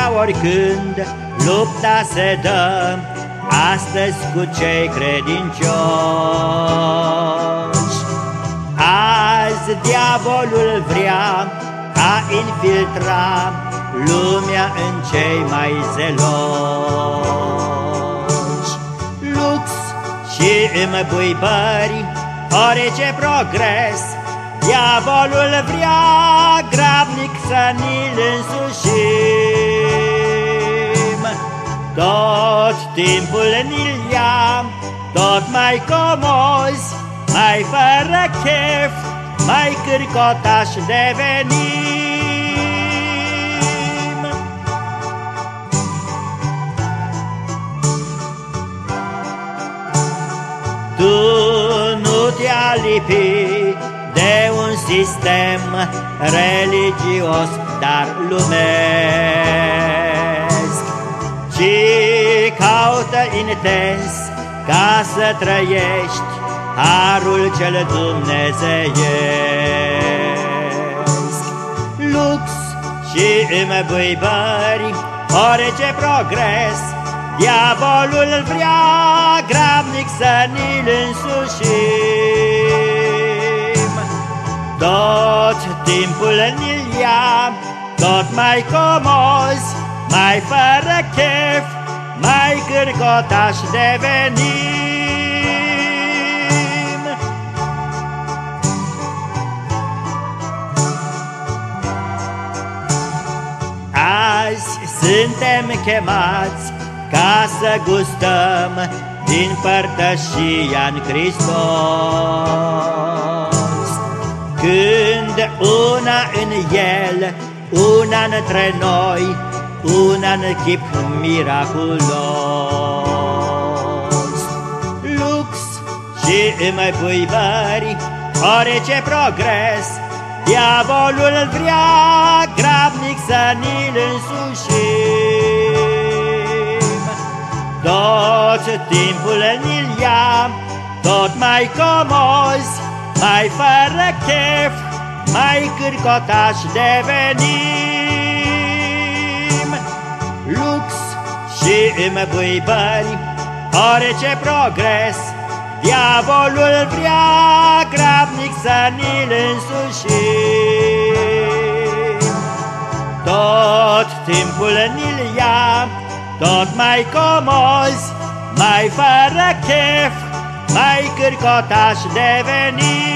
ca oricând lupta se dă astăzi cu cei credincioși. Azi diavolul vrea a infiltra lumea în cei mai zeloși. Lux și îmbuibări, orice progres, diavolul vrea grabnic să ni-l însușim. Tot timpul ni-l ia, tot mai comozi, mai fără chef, mai cârcotaș devenim. Tu nu te-a lipit de un sistem religios, dar lumesc, intens ca să trăiești harul cel dumnezeiesc. Lux și îmbuibări, orice progres, diavolul vrea grabnic să ni-l însușim. Tot timpul ni-l ia, tot mai comozi, mai fără chef, mai cârcotaș devenim. Azi suntem chemați ca să gustăm din părtășia în Hristos. Când una în El, una între noi, una în chip miraculos. Lux și îmbuibări, orice progres, Diavolul vrea grabnic să ni-l însușim. Tot timpul ni-l ia, tot mai comozi, mai fără chef, mai cârcotaș devenim. Lux și îmbuibări, orice progres, Diavolul vrea grabnic să ni-l însușim. Tot timpul ni-l ia, tot mai comozi, mai fără chef, mai cârcotaș devenim.